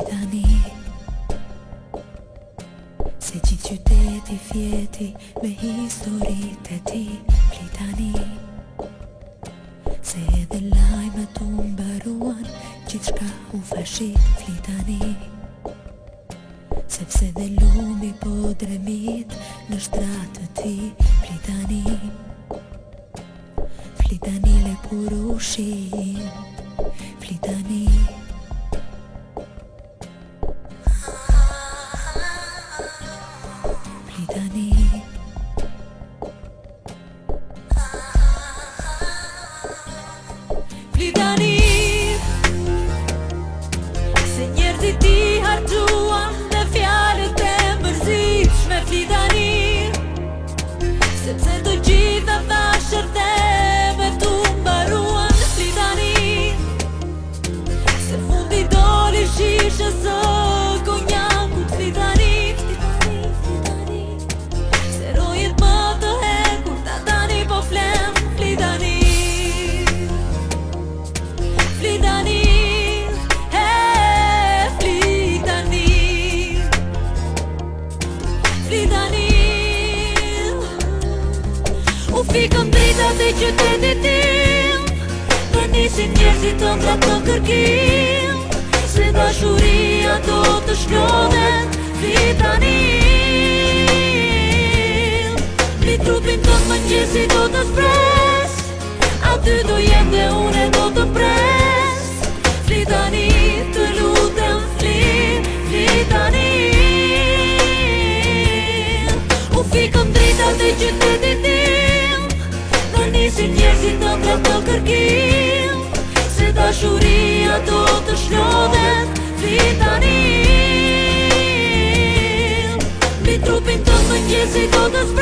fli Se gjithë qyteti fjeti me historit e ti Fli Se edhe lajme të mbaruan Gjithë shka u fashit Fli tani Sepse dhe lumi po dremit Në shtratë ti Fli tani le purushin Fli tani Se tse të gjitë dhe bashkër të e vetu Më bëruan Se fundi i doli shqishësë Fikëm drita dhe qytetit tim Për nisin njerëzit të mbra të kërkim Se da shuria do të shkjodhen Fita nil Mi trupin të më njerëzit do të spres A ty do jem dhe une do të pres Fita nil she told us.